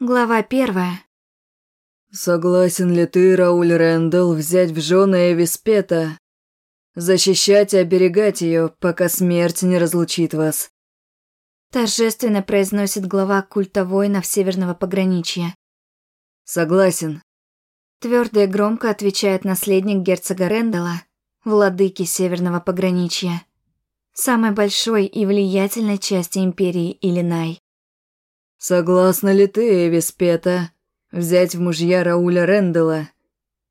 Глава первая. «Согласен ли ты, Рауль Рэндалл, взять в жены Эвиспета? Защищать и оберегать ее, пока смерть не разлучит вас?» Торжественно произносит глава культа воинов Северного пограничья. «Согласен». Твердо и громко отвечает наследник герцога Рэндалла, владыки Северного пограничья, самой большой и влиятельной части империи Иллинай. «Согласна ли ты, Эвиспета, взять в мужья Рауля Рэндалла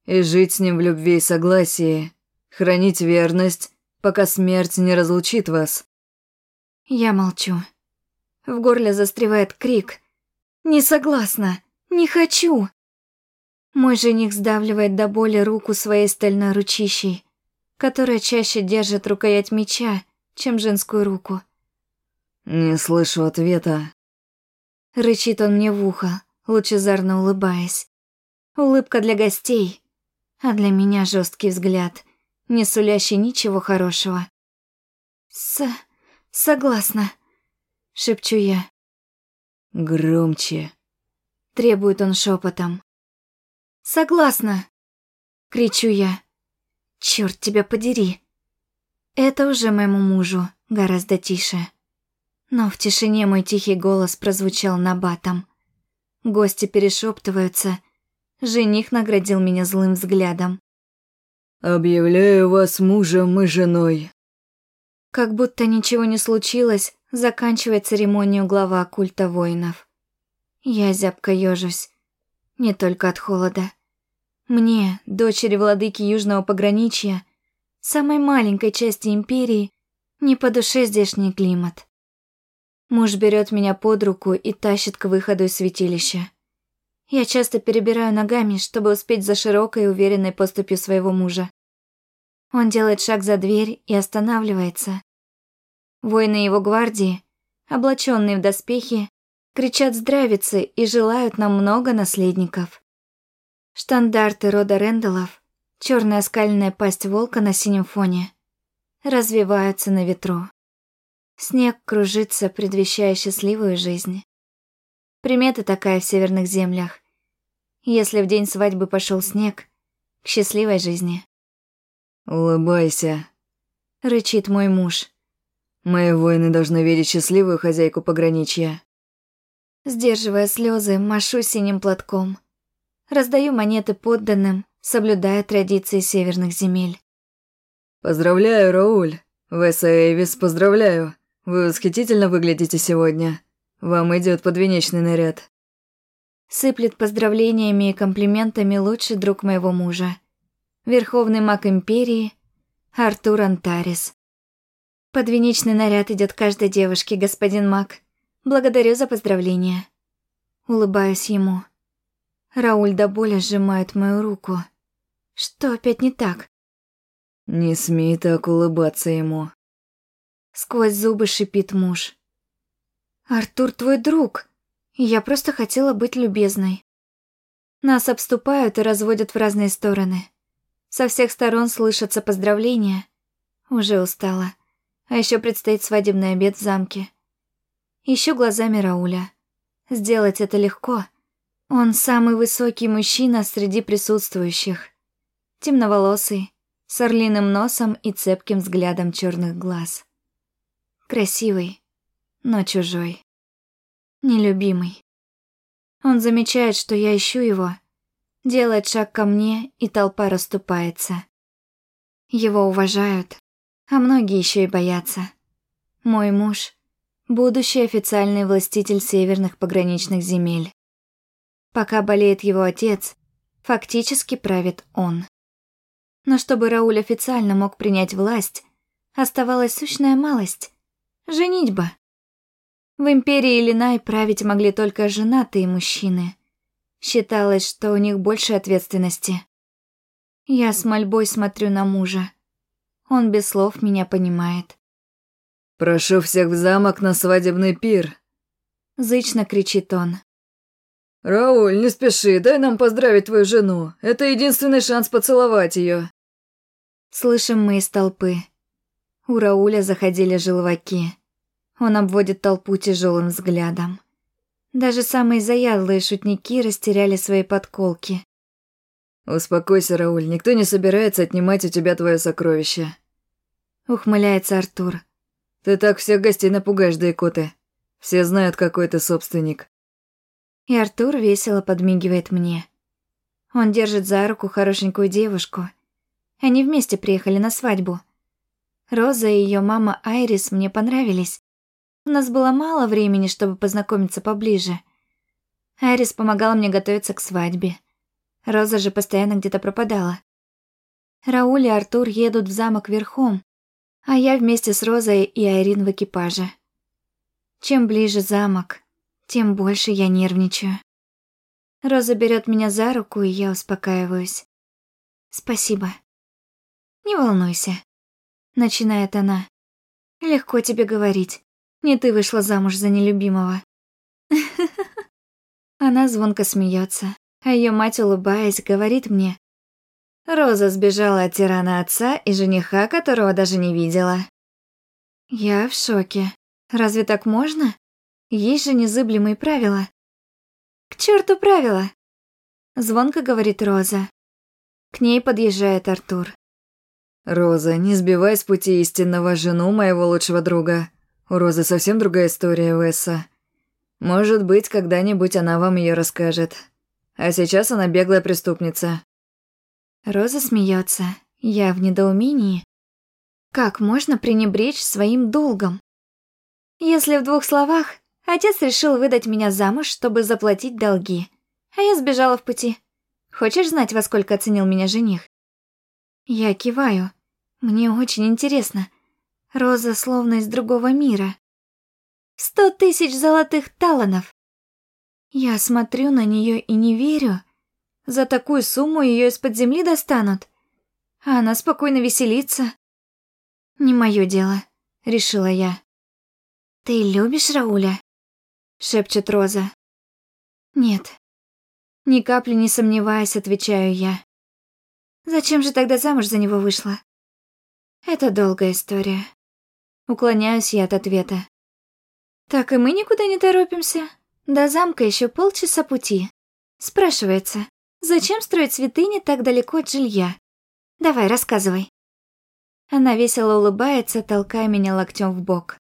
и жить с ним в любви и согласии, хранить верность, пока смерть не разлучит вас?» Я молчу. В горле застревает крик. «Не согласна! Не хочу!» Мой жених сдавливает до боли руку своей стальной ручищей, которая чаще держит рукоять меча, чем женскую руку. «Не слышу ответа», Рычит он мне в ухо, лучезарно улыбаясь. Улыбка для гостей, а для меня жесткий взгляд, не сулящий ничего хорошего. «С... согласна», — шепчу я. «Громче», — требует он шепотом. «Согласна», — кричу я. «Черт тебя подери». Это уже моему мужу гораздо тише. Но в тишине мой тихий голос прозвучал набатом. Гости перешептываются. Жених наградил меня злым взглядом. «Объявляю вас мужем и женой». Как будто ничего не случилось, заканчивает церемонию глава культа воинов. Я зябко ёжусь. Не только от холода. Мне, дочери владыки Южного пограничья, самой маленькой части империи, не по душе здешний климат. Муж берет меня под руку и тащит к выходу из святилища. Я часто перебираю ногами, чтобы успеть за широкой и уверенной поступью своего мужа. Он делает шаг за дверь и останавливается. Воины его гвардии, облаченные в доспехи, кричат здравицы и желают нам много наследников. Штандарты рода Рэндаллов, черная скальная пасть волка на синем фоне, развиваются на ветру. Снег кружится, предвещая счастливую жизнь. Примета такая в северных землях. Если в день свадьбы пошел снег, к счастливой жизни. «Улыбайся», — рычит мой муж. «Мои воины должны видеть счастливую хозяйку пограничья». Сдерживая слезы, машу синим платком. Раздаю монеты подданным, соблюдая традиции северных земель. «Поздравляю, Рауль. Веса Эйвис, поздравляю. Вы восхитительно выглядите сегодня. Вам идет подвенечный наряд. Сыплет поздравлениями и комплиментами лучший друг моего мужа. Верховный маг Империи Артур Антарис. Подвенечный наряд идет каждой девушке, господин маг. Благодарю за поздравления. Улыбаюсь ему. Рауль до боли сжимает мою руку. Что опять не так? Не смей так улыбаться ему. Сквозь зубы шипит муж. «Артур твой друг. Я просто хотела быть любезной». Нас обступают и разводят в разные стороны. Со всех сторон слышатся поздравления. Уже устала. А еще предстоит свадебный обед в замке. Ищу глазами Рауля. Сделать это легко. Он самый высокий мужчина среди присутствующих. Темноволосый, с орлиным носом и цепким взглядом черных глаз. Красивый, но чужой. Нелюбимый. Он замечает, что я ищу его, делает шаг ко мне, и толпа расступается. Его уважают, а многие еще и боятся. Мой муж — будущий официальный властитель северных пограничных земель. Пока болеет его отец, фактически правит он. Но чтобы Рауль официально мог принять власть, оставалась сущная малость Женитьба. В империи Иллинай править могли только женатые мужчины. Считалось, что у них больше ответственности. Я с мольбой смотрю на мужа. Он без слов меня понимает. «Прошу всех в замок на свадебный пир», — зычно кричит он. «Рауль, не спеши, дай нам поздравить твою жену. Это единственный шанс поцеловать ее. Слышим мы из толпы. У Рауля заходили желваки. Он обводит толпу тяжелым взглядом. Даже самые заядлые шутники растеряли свои подколки. «Успокойся, Рауль, никто не собирается отнимать у тебя твое сокровище», — ухмыляется Артур. «Ты так всех гостей напугаешь, Дайкоты. Все знают, какой ты собственник». И Артур весело подмигивает мне. Он держит за руку хорошенькую девушку. Они вместе приехали на свадьбу. Роза и ее мама Айрис мне понравились. У нас было мало времени, чтобы познакомиться поближе. Айрис помогала мне готовиться к свадьбе. Роза же постоянно где-то пропадала. Рауль и Артур едут в замок верхом, а я вместе с Розой и Айрин в экипаже. Чем ближе замок, тем больше я нервничаю. Роза берет меня за руку, и я успокаиваюсь. «Спасибо». «Не волнуйся», — начинает она. «Легко тебе говорить. Не ты вышла замуж за нелюбимого». Она звонко смеется, а ее мать, улыбаясь, говорит мне. Роза сбежала от тирана отца и жениха, которого даже не видела. Я в шоке. Разве так можно? Есть же незыблемые правила. К черту правила! Звонко говорит Роза. К ней подъезжает Артур. «Роза, не сбивай с пути истинного жену моего лучшего друга. У Розы совсем другая история, Весса. Может быть, когда-нибудь она вам ее расскажет. А сейчас она беглая преступница». Роза смеется. Я в недоумении. Как можно пренебречь своим долгом? Если в двух словах, отец решил выдать меня замуж, чтобы заплатить долги. А я сбежала в пути. Хочешь знать, во сколько оценил меня жених? Я киваю. Мне очень интересно. Роза словно из другого мира. Сто тысяч золотых таланов. Я смотрю на нее и не верю. За такую сумму ее из-под земли достанут. А она спокойно веселится. Не мое дело, решила я. Ты любишь Рауля? шепчет Роза. Нет. Ни капли не сомневаясь, отвечаю я. Зачем же тогда замуж за него вышла? Это долгая история. Уклоняюсь я от ответа. Так и мы никуда не торопимся. До замка еще полчаса пути. Спрашивается, зачем строить святыни так далеко от жилья? Давай, рассказывай. Она весело улыбается, толкая меня локтем в бок.